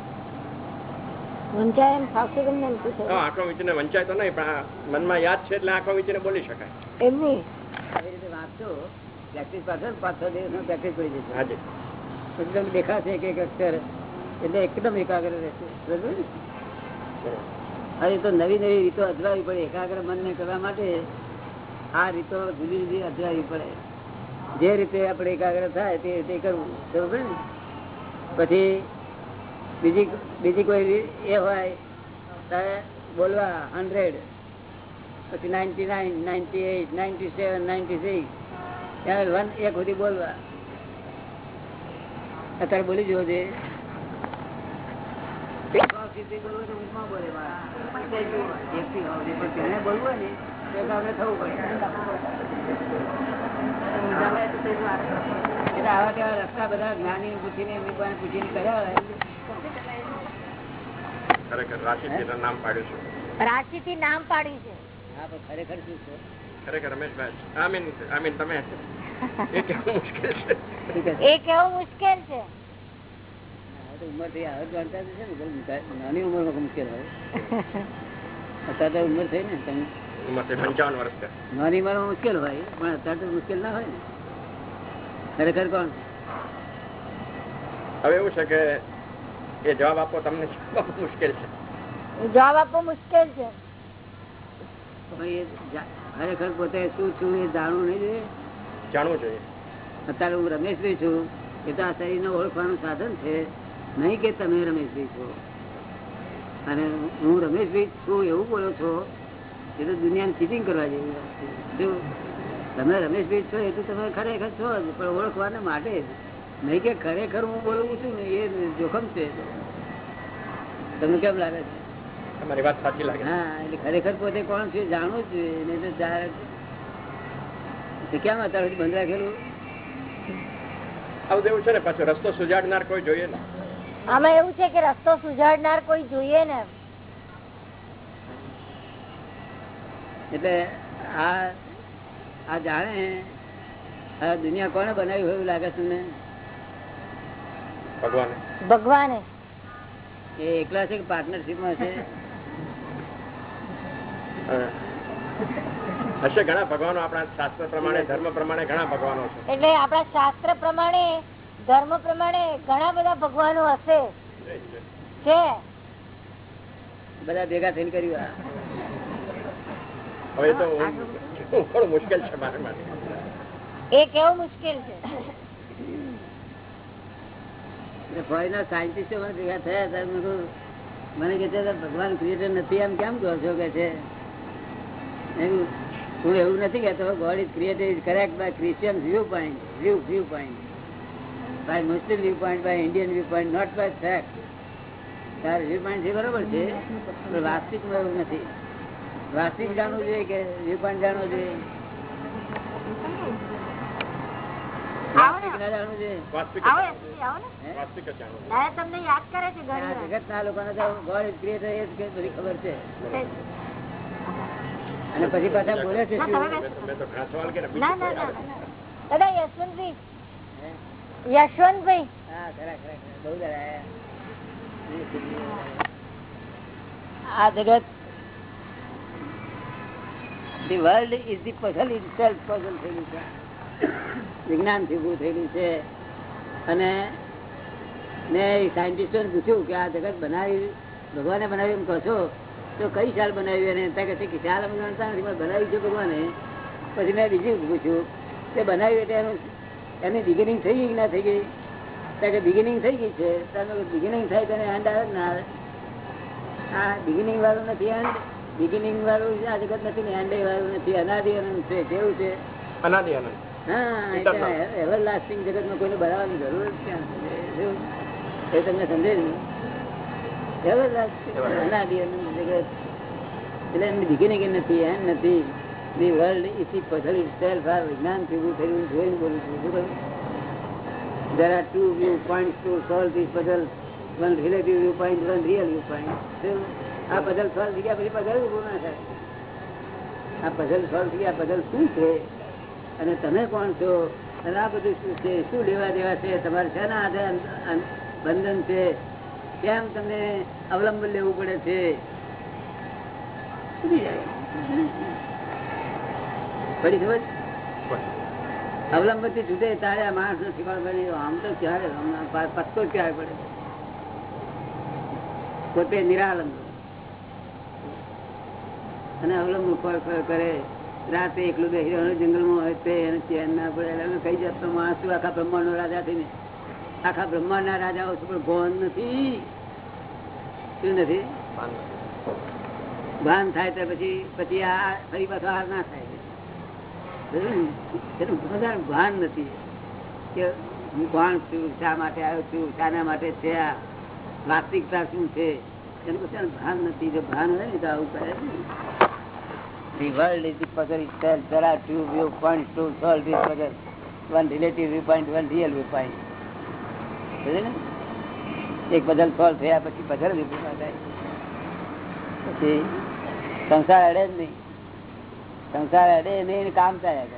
Speaker 3: વંચાય એમ ફાવશે કેમ એમ પૂછે?
Speaker 6: હા, આંખો વીચીને વંચાય તો નહીં પણ આ મનમાં યાદ છે એટલે આંખો વીચીને બોલી શકાય.
Speaker 3: એમની?
Speaker 1: આવી રીતે વાંચો પ્રેક્ટિસ પાછળ પાંચ છ પ્રેક્ટિસ પડી જશે.
Speaker 6: હાજી
Speaker 1: પછી તમને દેખાશે એક એક અક્ષર. એટલે એકદમ એકાગ્ર રહેશે. બરાબર? ને?
Speaker 6: બરોબર
Speaker 1: હવે એ તો નવી નવી રીતો અજવાવી પડે. એકાગ્ર મનને કરવા માટે આ રીતો જુદી જુદી અજવાવી પડે. જે રીતે આપણે એકાગ્ર થાય તે રીતે કરવું. બરોબર ને? પછી બીજી બીજી કોઈ એ હોય ત્યારે બોલવા હંડ્રેડ પછી ninety nine ninety eight ninety seven ninety six ત્યારે વન એક સુધી બોલવા અત્યારે બોલી જવો છે રસ્તા બધા જ્ઞાની પૂછીને પૂછીને કર્યા
Speaker 6: ખરેખર રાશિદજીનું નામ પાડ્યું છે.
Speaker 3: રાશિ થી નામ પાડ્યું છે.
Speaker 1: હા પણ ખરેખર શું છે?
Speaker 6: ખરેખર રમેશભાઈ આઈ મીન તમે એ કેવું મુશ્કેલ છે?
Speaker 1: શું કહે છે?
Speaker 3: એ કેવું મુશ્કેલ છે?
Speaker 1: ઉંમર થઈ હવે જાણતા છે ને બહુ નાની ઉંમરમાં મુશ્કેલ હોય. અત્યારે તો ઉંમર થઈ ને તમે?
Speaker 6: ઉંમર છે પંચાવન વર્ષ
Speaker 1: નાની ઉંમરમાં મુશ્કેલ હોય પણ અત્યારે તો મુશ્કેલ ના હોય ને. ખરેખર કોણ?
Speaker 6: હવે એવું છે કે એ જવાબ આપવો તમને મુશ્કેલ છે?
Speaker 3: જવાબ આપવો મુશ્કેલ છે.
Speaker 1: ખરેખર પોતે શું છું એ જાણવું નહીં જોઈએ?
Speaker 6: જાણવું જોઈએ.
Speaker 1: અત્યારે હું રમેશભાઈ છું. એ તો આ શરીરને ઓળખવાનું સાધન છે. નહીં કે તમે રમેશભાઈ છો. અને હું રમેશભાઈ છું એવું બોલો છો એ તો દુનિયાને ચીટિંગ કરવા જેવી વાત છે. શું તમે રમેશભાઈ છો એ તો તમે ખરેખર છો પણ ઓળખવાને માટે જ. નહીં કે ખરેખર હું બોલું છું ને એ જોખમ છે. તમને કેમ લાગે છે?
Speaker 6: તમારી વાત સાચી લાગે
Speaker 1: હા એટલે ખરેખર પોતે કોણ છે જાણવું જ જોઈએ તો ચાર કેમ અત્યાર સુધી બંધ રાખેલું?
Speaker 6: આવું એવું છે ને પાછો રસ્તો સુજાડનાર કોઈ જોઈએ ને
Speaker 3: આમાં એવું છે કે રસ્તો સુજાડનાર કોઈ જોઈએ ને
Speaker 1: એટલે આ આ જાણે આ દુનિયા કોને બનાવી હોય એવું લાગે છે તમને?
Speaker 6: ભગવાન?
Speaker 3: ભગવાન.
Speaker 1: એ એકલા છે કે પાર્ટનરશીપમાં છે?
Speaker 6: હશે ઘણા ભગવાનો આપણા શાસ્ત્ર પ્રમાણે ધર્મ પ્રમાણે ઘણા ભગવાનો છે.
Speaker 3: એટલે આપણા શાસ્ત્ર પ્રમાણે ધર્મ પ્રમાણે ઘણા બધા ભગવાનો હશે. છે?
Speaker 1: બધા ભેગા થઈને કર્યું
Speaker 6: હવે તો મુશ્કેલ છે મારે માટે
Speaker 3: એ કેવું મુશ્કેલ છે?
Speaker 1: ભગવાન ક્રિએટર નથી એમ કેમ કહો છો? કે છે. એમ હું એવું નથી કહેતો God is created is correct by Christian view point view view point by Muslim view point by Indian view point not by fact તાર વ્યૂ પોઈન્ટ છે, બરોબર છે, પણ વાસ્તવિકમાં એવું નથી. વાસ્તવિક જાણવું જોઈએ કે વ્યૂ પોઈન્ટ જાણવું જોઈએ? અને પછી પાછા બોલે છે.
Speaker 3: દાદા યશવંતભાઈ. યશવંતભાઈ.
Speaker 1: આ જગત the world is the puzzle itself puzzle થયેલું છે વિજ્ઞાનથી ઉભું થયેલું છે. અને મેં સાયન્ટિસ્ટોને પૂછ્યું કે આ જગત બનાવી, ભગવાને બનાવી એમ કહો તો કઈ સાલ બનાવી અને ત્યાં કહે કે સાલ બનાવી છે ભગવાને. પછી મેં બીજું પૂછ્યું કે બનાવ્યું એટલે એનું, એની બિગિનિંગ થઈ ગઈ કે ના થઈ ગઈ? ત્યાં કે બિગિનિંગ થઈ ગઈ છે. બિગિનિંગ થાય તેને એન્ડ આવે ના આવે? આ બિગિનિંગ વાળું નથી એન્ડ બિગિનિંગ વાળું આ જગત નથી ને એન્ડ વાળું નથી. અનાદિ અનંત છે કેવું છે.
Speaker 6: અનાદિ અનંત.
Speaker 1: એવર લાસ્ટિંગ જગતમાં કોઈને બનાવવાની જરૂર? એ તમને સમજે એવર લાસ્ટિંગ અનાદિ જગત એટલે એની બિગિનિંગ નથી એન્ડ નથી the world is puzzle itself આ વિજ્ઞાનથી ઊભું થયું જોઈને બોલું છું શું કહ્યું There are two viewpoints to solve this puzzle. One relative viewpoint, one real viewpoint. શું? આ puzzle solve થઈ ગયા પછી ના થાય. આ puzzle solve થઈ ગયા puzzle શું છે અને તમે કોણ છો? અને આ બધું શું છે? શું લેવા દેવા છે? તમારે શેના આધારે બંધન છે? કેમ તમને અવલંબન લેવું પડે છે? સમજી પડી ખબર? અવલંબનથી જુદે તારે આ માણસનું ઠીકાણ પડે આમ તો ક્યારે? પત્તો ક્યારે પડે? પોતે નિરાલંબ. અને અવલંબ ફળ ફળ કરે? રાતે એકલું બેસી રહેવાનું જંગલમાં હોય તે એને ચેન ના પડે. કઈ જતો માણસ આખા બ્રહ્માંડ નો રાજા થઈને. આખા બ્રહ્માંડ ના રાજાઓ છું પણ ભોન નથી. શું નથી? ભાન થાય તો પછી પછી આ ફરી પાછો હાર ના થાય. એનું વધારે ભાન નથી. કે હું કોણ છું શા માટે આવ્યો છું શાના માટે છે આ વાસ્તવિકતા શું છે? એનું પછી ભાન નથી. જો ભાન હોય ને તો આવું કરે. The world is the puzzle itself. There are two viewpoints to solve this puzzle. One relative viewpoint, one real viewpoint. સમજે ને? એક પઝલ સોલ્વ થયા પછી ઊભી ના થાય પછી સંસાર અડે જ નહીં સંસાર અડે નહીં ને કામ ચાલ્યા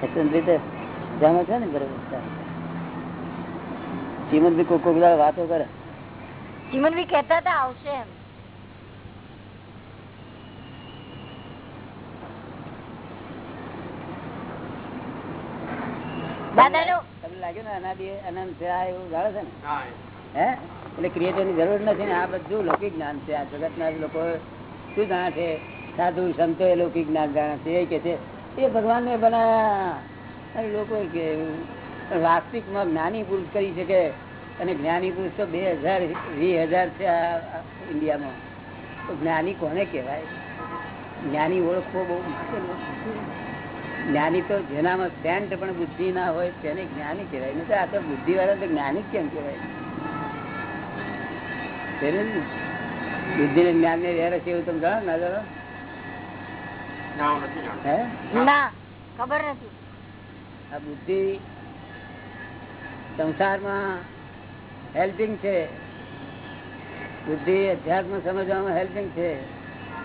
Speaker 1: કરે રીતે જાણો છો ને બરોબર શ્રીમંત બી કોઈ કોઈ વાતો કરે
Speaker 3: ચીમનભાઈ કહેતા હતા આવશે એમ
Speaker 1: તમને લાગ્યું ને અનાદિ અનંત છે આ એવું જાણે છે ને? હે એટલે ક્રિએટરની જરૂર નથી ને આ બધું લૌકિક જ્ઞાન છે. આ જગત ના લોકો શું જાણે છે? સાધુ સંતો એ લૌકિક જ્ઞાન જાણે છે. એ કે છે એ ભગવાન ને બનાયા લોકો કે વાસ્તવિકમાં જ્ઞાની પુરુષ કરી શકે. અને જ્ઞાની પુરુષ તો બે હજાર વીસ હજાર છે આ ઇન્ડિયામાં. તો જ્ઞાની કોને કહેવાય? જ્ઞાની ઓળખવો બહુ. જ્ઞાની તો જેનામાં સેન્ટ પણ બુદ્ધિ ના હોય તેને જ્ઞાની કહેવાય. નહીં આ તો બુદ્ધિ વાળા તો જ્ઞાની કેમ કહેવાય. બુદ્ધિ ને જ્ઞાન ને વેર છે એવું તમે જાણો ના જાણો?
Speaker 3: ખબર નથી.
Speaker 1: આ બુદ્ધિ સંસારમાં હેલ્પિંગ છે. બુદ્ધિ અધ્યાત્મ સમજવામાં હેલ્પિંગ છે.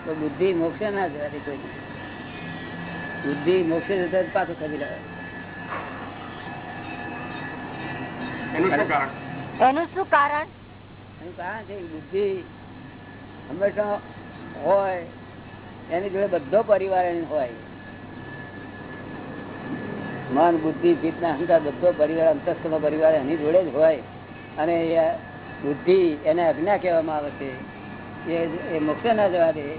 Speaker 1: તો બુદ્ધિ મોક્ષ ના જવાની કોઈ. બુદ્ધિ મોક્ષ જતા પાછું ખબી
Speaker 6: એનું શું કારણ?
Speaker 3: એનું કારણ?
Speaker 1: છે બુદ્ધિ હંમેશા હોય એની જોડે બધો પરિવાર એની હોય. મન બુદ્ધિ ચિત્ત અહંકાર બધો પરિવાર અંતસ્થ પરિવાર એની જોડે જ હોય. અને એ બુદ્ધિ એને અજ્ઞા કહેવામાં આવે છે. એ એ મોક્ષ ના જવા દે.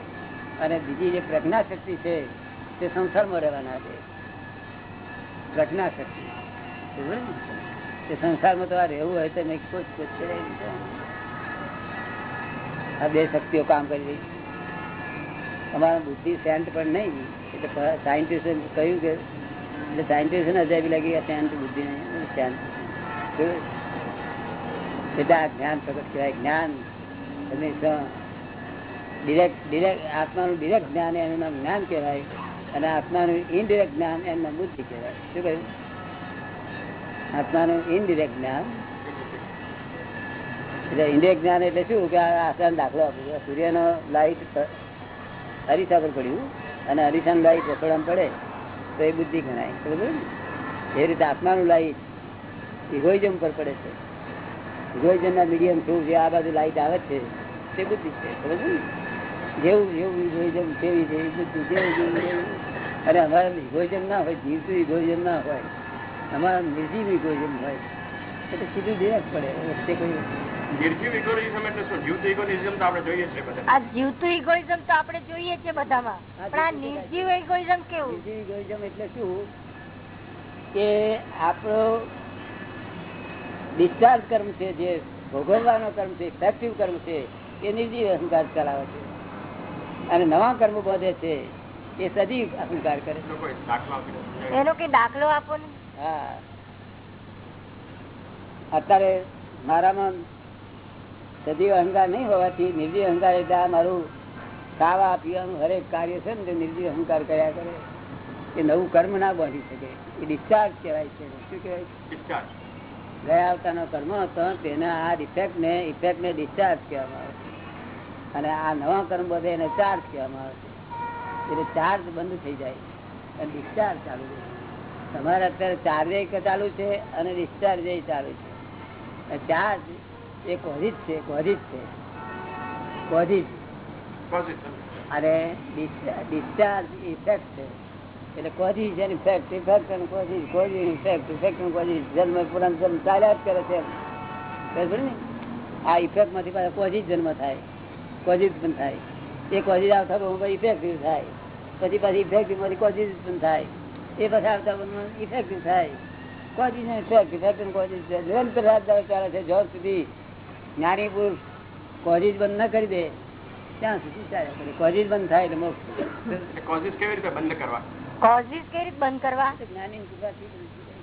Speaker 1: અને બીજી જે પ્રજ્ઞા શક્તિ છે તે સંસારમાં રહેવાના છે. ઘટના શક્તિ તે સંસારમાં તો આ રહેવું હોય તો નહીં કોઈ કોઈ છે. આ બે શક્તિઓ કામ કરી રહી. અમારા બુદ્ધિ સેન્ટ પણ નહીં. એટલે સાયન્ટિસ્ટે કહ્યું કે, એટલે સાયન્ટિસ્ટને અજાબી લાગી આ સેન્ટ બુદ્ધિ નહીં જોયું? એટલે આ જ્ઞાન પ્રગટ કહેવાય. જ્ઞાન હંમેશા ડિરેક્ટ ડિરેક્ટ, આત્માનું ડિરેક્ટ જ્ઞાન એનું નામ જ્ઞાન કહેવાય. અને આત્માનું ઇનડિરેક્ટ જ્ઞાન એમ બુદ્ધિ કહેવાય. શું કહ્યું? આત્માનું ઇનડિરેક્ટ જ્ઞાન? એટલે ઇન્ડિરેક્ટ જ્ઞાન એટલે શું? કે આસાન દાખલો આપું. સૂર્યનો લાઈટ અરીસા પર પડ્યું અને અરીસાનું લાઈટ રસોડામાં પડે, તો એ બુદ્ધિ ગણાય. બરોબર? એ રીતે આત્માનું લાઈટ ઇગોઇઝમ પર પડે છે. ઇગોઇઝમના મીડિયમ થ્રુ જે આ બાજુ લાઈટ આવે છે. તે બુદ્ધિ છે. બરોબર? જેવું જેવું ઇગોઇઝમ તેવી છે એ જેવું જેવું તેવું. અને અમારે ઇગોઇઝમ ના હોય જીવતું ઇગોઇઝમ ના હોય. અમારા નિર્જીવ ઇગોઇઝમ હોય. એટલે સીધું જ પડે વચ્ચે કોઈ.
Speaker 6: નિર્જીવ ઇગોઇઝમ એટલે શું? જીવતું ઇગોઇઝમ તો આપણે જોઈએ છીએ બધા
Speaker 3: આ જીવતું ઇગોઇઝમ તો આપણે જોઈએ છે બધામાં. પણ આ નિર્જીવ ઇગોઇઝમ કેવું?
Speaker 1: નિર્જીવ ઇગોઇઝમ એટલે શું? કે આપણો ડિસ્ચાર્જ કર્મ છે જે ભોગવવાનો કર્મ છે ઇફેક્ટિવ કર્મ છે એ નિર્જીવ અહંકાર ચલાવે છે. અને નવા કર્મ બધે છે એ સજીવ અહંકાર કરે.
Speaker 3: એનો કઈ દાખલો આપો ને.
Speaker 1: હા. અત્યારે મારામાં સજીવ અહંકાર નહીં હોવાથી નિર્જીવ અહંકાર એટલે આ મારું ખાવા પીવાનું હરેક કાર્ય છે ને તે નિર્જીવ અહંકાર કર્યા કરે. એ નવું કર્મ ના બની શકે. એ ડિસ્ચાર્જ કહેવાય છે. શું કહેવાય? ગયા આવતાનો કર્મ હતો તેના આ ડિફેક્ટ ને ઇફેક્ટ ને ડિસ્ચાર્જ કહેવામાં આવે છે. અને આ નવા કર્મ બધે એને ચાર્જ કહેવામાં આવે છે. એટલે ચાર્જ બંધ થઈ જાય અને ડિસ્ચાર્જ ચાલુ છે. તમારે અત્યારે ચાર્જ ચાલુ છે અને ડિસ્ચાર્જ ચાલુ છે. ચાર્જ એ કોઝિટ છે કોઝિટ છે.
Speaker 6: Positive.
Speaker 1: અને ડિસ્ચાર્જ ઇફેક્ટ છે. એટલે કોઝિટ અને ઇફેક્ટ ઇફેક્ટ અને કોઝિટ કોઝિટ ઇફેક્ટ ઇફેક્ટ અને જન્મ પુરાણ જન્મ ચાલ્યા જ કરે છે ને? આ ઇફેક્ટમાંથી પાછા કોઝિટ જન્મ થાય. કોઝિસ પણ થાય. એ કોઝિસ આવતા બહુ ઇફેક્ટિવ થાય. પછી પાછી ઇફેક્ટિવમાંથી કોઝિસ પણ થાય. એ પછી આવતા બહુ ઇફેક્ટિવ થાય. કોઝિસ ઇફેક્ટ ઇફેક્ટ ને કોઝિસ નિરંતર રાત ચાલે છે. જ્યાં સુધી જ્ઞાની પુરુષ કોઝિસ બંધ ન કરી દે ત્યાં સુધી ચાલે કરે કોઝિસ બંધ થાય એટલે મોક્ષ
Speaker 6: કોઝિસ કેવી રીતે બંધ કરવા?
Speaker 3: કોઝિસ કેવી રીતે બંધ કરવા?
Speaker 1: જ્ઞાની કૃપાથી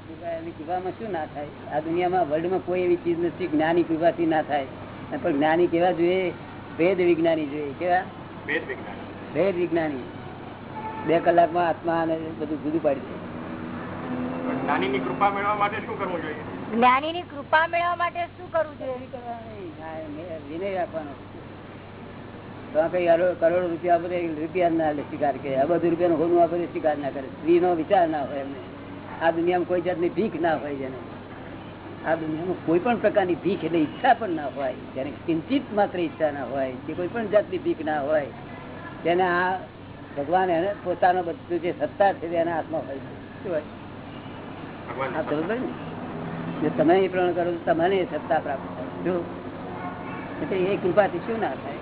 Speaker 1: કૃપા એની કૃપામાં શું ના થાય? આ દુનિયામાં વર્લ્ડમાં કોઈ એવી ચીજ નથી જ્ઞાની કૃપાથી ના થાય. પણ જ્ઞાની કેવા જોઈએ? ભેદ વિજ્ઞાની જોઈએ કેવા?
Speaker 6: ભેદ વિજ્ઞાની.
Speaker 1: બે કલાકમાં આત્મા અને બધું જુદું પાડી દે.
Speaker 6: પણ જ્ઞાનીની કૃપા મેળવવા માટે શું કરવું જોઈએ?
Speaker 3: જ્ઞાની ની કૃપા મેળવવા માટે શું કરવું જોઈએ?
Speaker 1: આ મે- વિનય રાખવાનો. તો કઈ અરો- રૂપિયા બધે રૂપિયા ના લે સ્વીકાર કરે આ બધું રૂપિયાનું હોનું આ બધું સ્વીકાર ના કરે. સ્ત્રી નો વિચાર ના હોય એમને. આ દુનિયામાં કોઈ જાતની ભીખ ના હોય જેને. આ દુનિયામાં કોઈ પણ પ્રકારની ભીખ એટલે ઈચ્છા પણ ના હોય જેને કિંચિત માત્ર ઈચ્છા ના હોય કે કોઈ પણ જાતની ભીખ ના હોય તેને આ ભગવાન એને પોતાનો બધું જે સત્તા છે તેના હાથમાં હોય છે. શું હોય? ને? તમે એ પ્રમાણે કરો તો તમને એ સત્તા પ્રાપ્ત થાય. જો એટલે એ કૃપાથી શું ના થાય?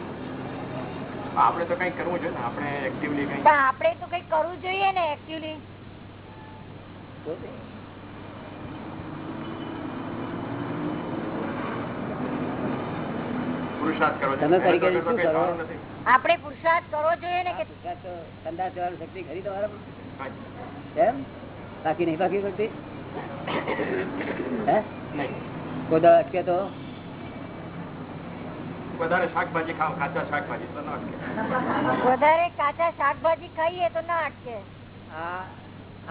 Speaker 6: આપણે તો કઈ કરવું જોઈએ આપણે એક્ટિવલી
Speaker 3: આપણે તો કઈ કરવું જોઈએ ને એકચ્યુઅલી
Speaker 1: પોતે
Speaker 6: પુરુષાર્થ કરવો
Speaker 1: તમે શું કરો?
Speaker 3: આપણે પુરુષાર્થ કરવો જોઈએ ને કે
Speaker 1: સંદાસ જવાની શક્તિ ખરી
Speaker 6: તમારા
Speaker 1: એમ? બાકી નહીં બાકી કરતી કોદા અટકે તો?
Speaker 6: વધારે શાકભાજી ખાવ કાચા શાકભાજી તો ન અટકે.
Speaker 3: વધારે કાચા શાકભાજી ખાઈએ તો ના અટકે.
Speaker 1: આ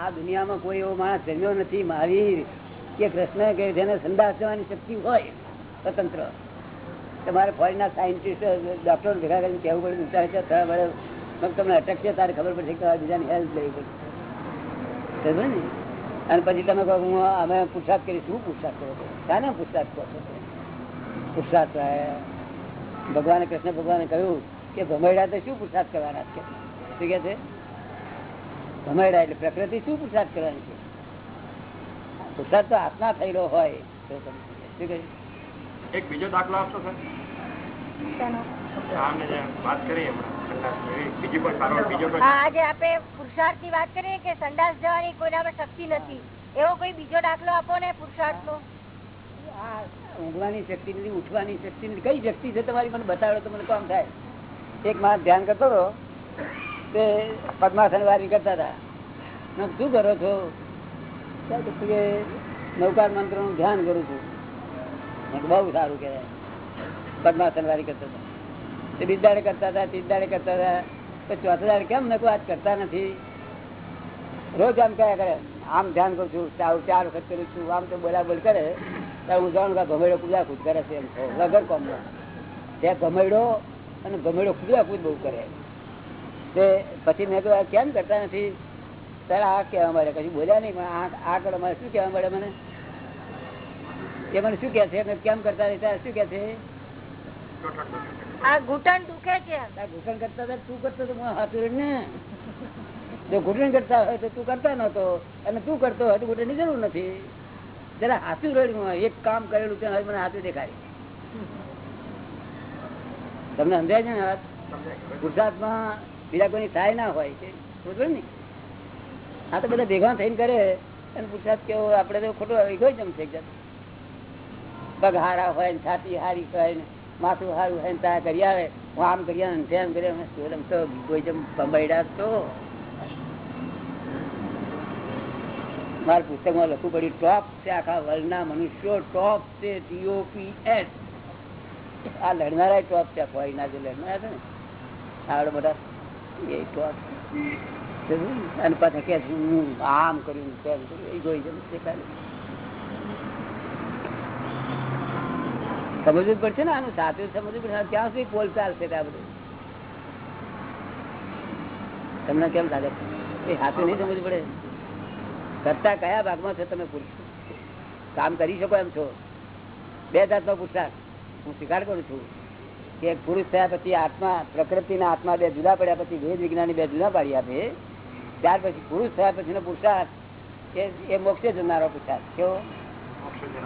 Speaker 1: આ દુનિયામાં કોઈ એવો માણસ જન્મ્યો નથી. મારી કે કૃષ્ણ કે જેને સંદાસ જવાની શક્તિ હોય સ્વતંત્ર. તમારે ફોરેનના સાયન્ટિસ્ટ ડોક્ટર ભેગા કરીને કહેવું પડે વિચારે છે પડે મગ તમને અટકશે, તારે ખબર પડશે કે બીજાની હેલ્પ લેવી પડશે. સમજ્યો ને? અને પછી તમે કહો હું અમે પુરસાદ કરી શું પુરસાદ કરો છો? શાને પુરસાદ કહો છો પુરસાદ ભગવાને, કૃષ્ણ ભગવાને કહ્યું કે ભમેડા તો શું પુરસાદ કરવાના છે? શું કે છે? ભમેડા એટલે પ્રકૃતિ શું પુરસાદ કરવાની છે? પુરસાદ તો આત્મા થયેલો હોય. તો તમે શું કહ્યું
Speaker 6: એક બીજો દાખલો આપશો સર? આમને જે વાત કરી હમણાં સંદાસની, એવી બીજી કોઈ સારો બીજો કોઈ
Speaker 3: હા, આજે આપણે પુરુષાર્થની વાત કરીએ કે સંડાસ જવાની કોઈનામાં શક્તિ નથી? એવો કોઈ બીજો દાખલો આપો ને પુરુષાર્થ નો
Speaker 1: ઊંઘવાની શક્તિ નથી ઉઠવાની શક્તિ નથી. કઈ શક્તિ છે તમારી? મને બતાડો તો મને કામ થાય. એક માણસ ધ્યાન કરતો હતો તે પદ્માસન વારી કરતા હતા. શું કરો છો? નૌકાર મંત્રનું ધ્યાન કરું છું. બહુ સારું કહેવાય. પદ્માસન વાળી કરતા હતા. તે દાડે કરતા હતા, ત્રીજ દાડે કરતા હતા. પછી ચોથા દાડે કેમ કહ્યું આજ કરતા નથી? રોજ આમ કયા કરે, આમ ધ્યાન કરું છું, ચાર ચાર વખત કરું છું, આમ તો બોલા બોલ કરે. ત્યારે હું જાણું કે ગમેડો કુદા કૂદ કરે છે એમ. છો વગર કોમનો ત્યાં ગમેડો અને ગમેડો કુદા કૂદ બહુ કરે. તે પછી મેં કહ્યું કેમ કરતા નથી? ત્યારે આ કહેવા મળે કશું બોલ્યા નહીં, પણ આ આ અમારે મારે શું કહેવા મળે મને? એ મને શું કે છે? કેમ કરતા રહેતા? શું કે છે?
Speaker 3: આ ઘૂંટણ દુખે છે
Speaker 1: આ ઘૂંટણ કરતા તું કરતો તો હાથું ને. જો ઘૂંટણ કરતા હોય તો તું કરતા નતો અને તું કરતો હોય તો ઘૂંટણની જરૂર નથી. જરા હાથું રડ્યું હોય એક કામ કરેલું છે મને હાથું દેખાય તમને સમજાય છે ને વાત? ગુજરાતમાં બીજા કોઈની થાય ના હોય છે બરોબર ને. આ તો બધા ભેગા થઈને કરે. અને પુરુષાર્થ કેવો આપડે તો ખોટો ગયો છે એક જાતનું. પગ હોય ને છાતી હારી હોય ને માથું હારું હોય ને ત્યાં કરી આવે. હું આમ કરી તેમ કરી તો ઇગોઇઝમ બંબાઈડા તો મારા પુસ્તકમાં લખવું પડ્યું, ટોપ છે આખા વર્લ્ડના મનુષ્યો, ટોપ છે ટીઓપી એસ આ લડનારા ટોપ છે ફોરીના જે લડનારા છે ને. આવડે બધા, એ ટોપ અને પાછા કે આમ કર્યું તેમ કર્યું. એ ગોઈ જમ છે સમજવું પડશે ને આનું. સાચું સમજવું પડશે. ત્યાં સુધી પોલ ચાલશે આ બધું? તમને કેમ લાગે? એ સાચું નહીં સમજવું પડે. કરતા કયા ભાગમાં છો તમે પુરુષ? કામ કરી શકો એમ છો? બે જાતનો પુરુષાર્થ. હું સ્વીકાર કરું છું કે એક પુરુષ થયા પછી આત્મા પ્રકૃતિના આત્મા બે જુદા પડ્યા પછી વેદ વિજ્ઞાની બે જુદા પાડી આપે. ત્યાર પછી પુરુષ થયા પછીનો પુરુષાર્થ એ એ મોક્ષે જનારો પુરુષાર્થ. કેવો?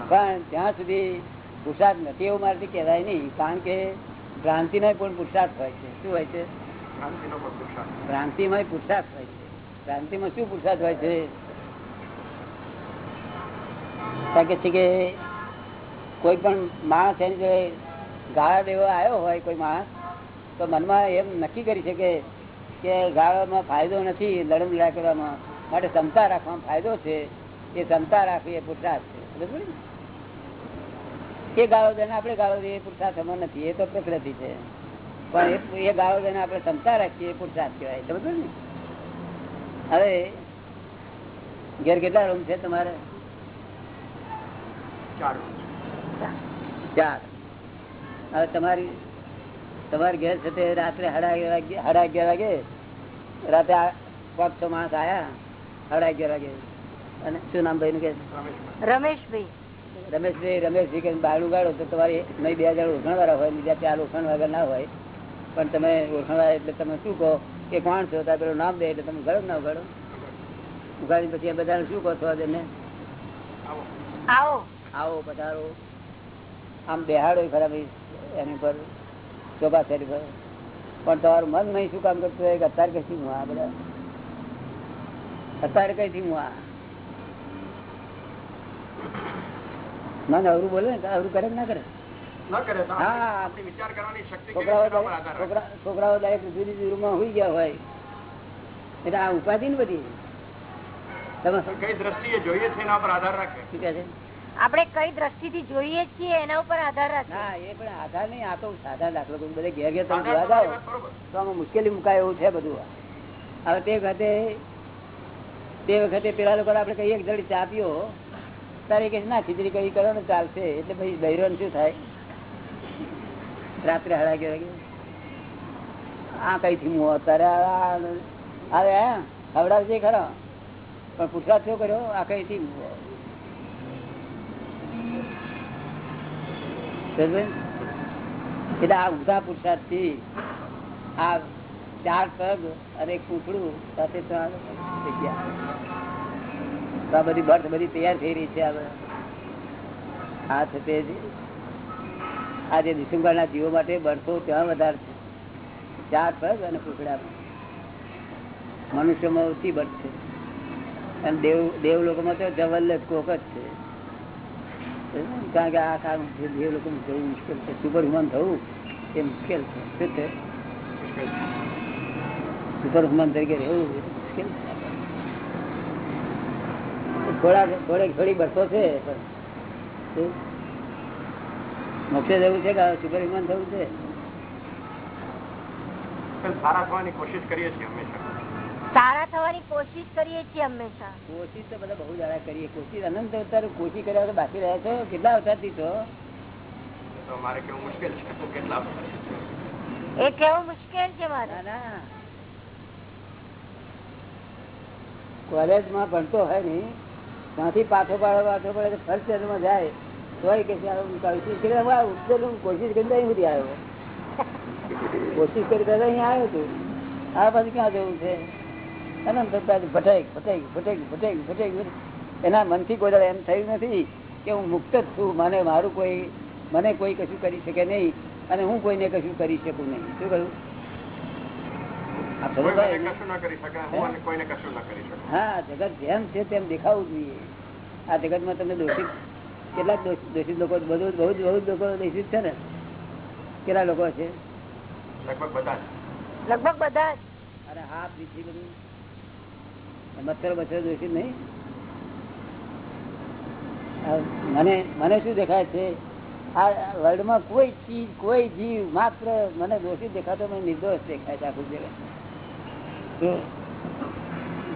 Speaker 1: પણ ત્યાં સુધી પુરુષાર્થ નથી એવું મારાથી કહેવાય નહીં કારણ કે ભ્રાંતિ પણ પુરુષાર્થ હોય છે. શું હોય છે. ભ્રાંતિમાં પુરુષાર્થ. હોય છે. ભ્રાંતિમાં શું પુરુષાર્થ હોય છે? કારણ કે છે કે કોઈ પણ માણસ એની જોડે ગાળા દેવો આવ્યો હોય કોઈ માણસ તો મનમાં એમ નક્કી કરી શકે કે ગાળામાં ફાયદો નથી લડમ લડા કરવામાં. માટે ક્ષમતા રાખવામાં ફાયદો છે. એ ક્ષમતા રાખવી એ પુરુષાર્થ છે. બરાબર ને? એ ગાળો દઈને આપણે ગાળો દઈએ એ પુરુષાર્થ નથી એ તો પ્રકૃતિ છે. પણ એ- ગાળો દઈને આપણે ક્ષમતા રાખીએ એ પુરુષાર્થ કહેવાય સમજો ને? હવે ઘેર કેટલા રૂમ છે તમારે?
Speaker 6: ચાર
Speaker 1: ચાર. હવે તમારી તમારી ઘેર છે તે રાત્રે સાડા અગિયાર વાગે સાડા અગિયાર વાગે રાતે આ પાંચ છ માણસ આયા સાડા અગિયાર વાગે. અને શું નામ ભાઈ નું કે?
Speaker 3: રમેશભાઈ.
Speaker 1: રમેશભાઈ રમેશજી કે બારણું ગાળો તો તમારે નહીં બે હજાર ઓળખાણવાળા હોય બીજા ચાર ઓળખાણ વગર ના હોય. પણ તમે ઓળખાણ વાળા એટલે તમે શું કહો? કે કોણ છો? ત્યાં પેલું નામ દે એટલે તમે ગળો ના ઉગાડો ઉઘાડી પછી બધાને શું કહો છો તેને
Speaker 3: આવો.
Speaker 1: આવો પધારો. આમ બેહાડો ખરા ભાઈ એની પર ચોપા શેરી પર પણ તમારું મન નહીં શું કામ કરતું હોય? કે અત્યારે કઈ હું આ બધા? અત્યારે કઈથી હું આ? મન અવરું બોલે ને અવરું કરે ના કરે?
Speaker 6: ન કરે તો
Speaker 1: હા.
Speaker 6: આપણી- આપણી વિચાર કરવાની શક્તિ કેવી
Speaker 1: છોકરાઓ દરેક- દરેક જુદી રૂમમાં હોઈ ગયા હોય. એટલે આ ઉપાધિ ને બધી. તમે
Speaker 6: કઈ દ્રષ્ટિ જોઈએ છે એના પર આધાર રાખે?
Speaker 1: શું કહે છે?
Speaker 3: આપણે કઈ દ્રષ્ટિથી જોઈએ છીએ એના ઉપર આધાર રાખે?
Speaker 1: હા એ પણ આધાર નહીં આ તો સાધા દાખલો બધે ઘેર ઘેર તમે જોવા જાઓ. તો આમાં મુશ્કેલી મુકાય એવું છે બધું. હવે તે વખતે તે વખતે પેલા લોકો આપડે કહીએ એક જડી ચા પીઓ. તારે કે ના, ખીચડી કઈ કરો ને ચાલશે. એટલે પછી બૈરોન શું થાય? રાત્રે હડા ગયા વાગે. આ કઈ થી હું અત્યારે આ- અરે હા ખરો. પણ પુરસાદ શું કર્યો, આ કઈ થી એટલે આ ઉધા પુરસાદથી આ ચાર પગ અને પૂંછડું સાથે આ જગ્યા. તો આ બધી બર્થ બધી તૈયાર થઈ રહી છે આ છે તે જ. આ જે દિસંબરના જીવો માટે બર્થો ત્યાં વધારે છે. ચાર પગ અને પૂંછડા મનુષ્યમાં ઓછી બર્થ છે. અને દેવ દેવ લોકોમાં તો જવલ્લે કોક જ છે. કારણ કે આ કામ દેવ લોકો જવું મુશ્કેલ છે. સુપર હ્યુમન થવું એ મુશ્કેલ છે. શું છે? સુપર હ્યુમન તરીકે રહેવું મુશ્કેલ છે. થોડા થોડીક થોડી બસો છે મોક્ષે જવું છે કે સુપર હ્યુમન થવું છે?
Speaker 6: પણ સારા થવાની કોશિશ કરીએ છીએ હંમેશા.
Speaker 3: સારા થવાની કોશિશ કરીએ છીએ હંમેશા.
Speaker 1: કોશિશ તો બધા બહુ દાડા કરીએ. કોશિશ અનંત અવતાર કોશિશ કર્યા વગર બાકી રહ્યા છો? કેટલા છો?
Speaker 6: મારે કેવું મુશ્કેલ છે. કેટલા
Speaker 3: એ કેવું મુશ્કેલ છે મારે.
Speaker 1: ના. કોલેજમાં ભણતો હોય ને ત્યાંથી પાછો પાડો પાછો પડે ફર્સ્ટ યરમાં જાય. તોય કે છે, હું કોશિશ કરી હું આ ઉકેલું, કોશિશ કરી અહીં સુધી આવ્યો. કોશિશ કરી તો અહીં આવ્યો છું. આ પછી ક્યાં જવું છે? અનંત ભટાઈ ભટાઈ ભટાઈ ભટાઈ ભટાઈ. એના મનથી કોઈ એમ થયું નથી કે હું મુક્ત જ છું. મને મારું કોઈ મને કોઈ કશું કરી શકે નહીં અને હું કોઈને કશું કરી શકું નહીં. શું કહ્યું?
Speaker 6: હું અને કોઈને કશું ના કરી શકું.
Speaker 1: હા જગત જેમ છે તેમ દેખાવું જોઈએ. આ જગતમાં તમે દોષિત કેટલાક દોષ- દોષિત લોકો બધું બહુ જ બહુ લોકો દોષિત છે ને? કેટલા લોકો છે?
Speaker 6: લગભગ બધા
Speaker 3: લગભગ બધા
Speaker 1: અરે હા પીછી બધું. મચ્છર મચ્છર દોષિત નહીં. મને મને શું દેખાય છે? આ વર્લ્ડમાં કોઈ ચીજ કોઈ જીવ માત્ર મને દોષિત દેખાતો મને નિર્દોષ દેખાય છે આખું જગત.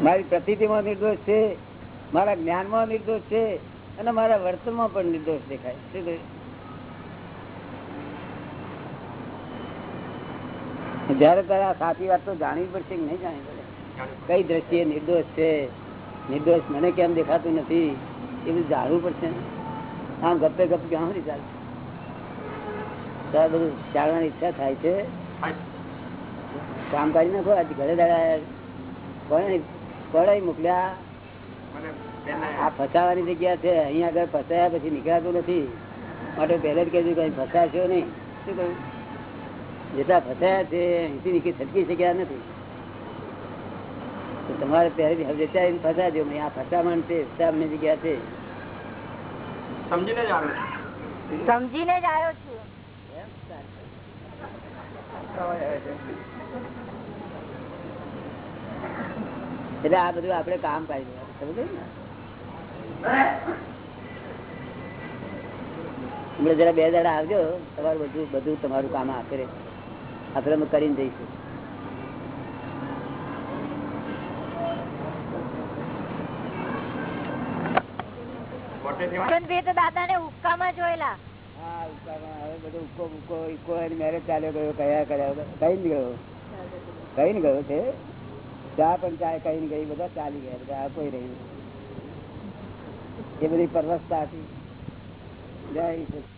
Speaker 1: મારી પ્રતિમાં નિર્દોષ છે મારા જ્ઞાનમાં નિર્દોષ છે અને મારા વર્તનમાં પણ નિર્દોષ દેખાય શું કહ્યું? જયારે તારે આ સાચી વાત તો જાણવી પડશે કે નહીં જાણવી પડે? કઈ દ્રષ્ટિએ નિર્દોષ છે? નિર્દોષ મને કેમ દેખાતું નથી? એ બધું જાણવું પડશે ને? આમ ગપે ગપ ક્યાં ચાલશે બધું જાણવાની ઈચ્છા થાય છે. કામ કરી નાખો આજે ઘરે દાડા કોણે કોણે મોકલ્યા? આ ફસાવાની જગ્યા છે અહીંયા આગળ ફસાયા પછી નીકળાતું નથી. માટે પહેલે જ કહેજો કઈ ફસાશો નહીં. શું કહ્યું? જેટલા ફસાયા છે અહીંથી નીકળી છટકી શક્યા નથી. તમારે પહેલેથી હવે ફસાજો મેં આ ફસામણ છે ફસામણની જગ્યા છે.
Speaker 6: સમજીને જ આવે.
Speaker 3: સમજીને જ આવ્યો છું.
Speaker 1: એટલે આ બધું આપણે કામ ને? હમણાં જરા બે દાડા આવજો તમારું બધું બધું તમારું કામ આપે આપણે અમે કરીને જઈશું.
Speaker 3: દાદા ને હુક્કામાં જોયેલા.
Speaker 1: હા ઉકાળમાં હવે બધું ઉકો ઉકો ઇકો મેરેજ ચાલ્યો ગયો કયા કર્યા? કઈ ને ગયો? કઈ ને ગયો છે? ચા પણ ચાય કઈ ને ગઈ, બધા ચાલી ગયા, બધા કોઈ રહ્યું એ બધી પરવસ્તા હતી જય.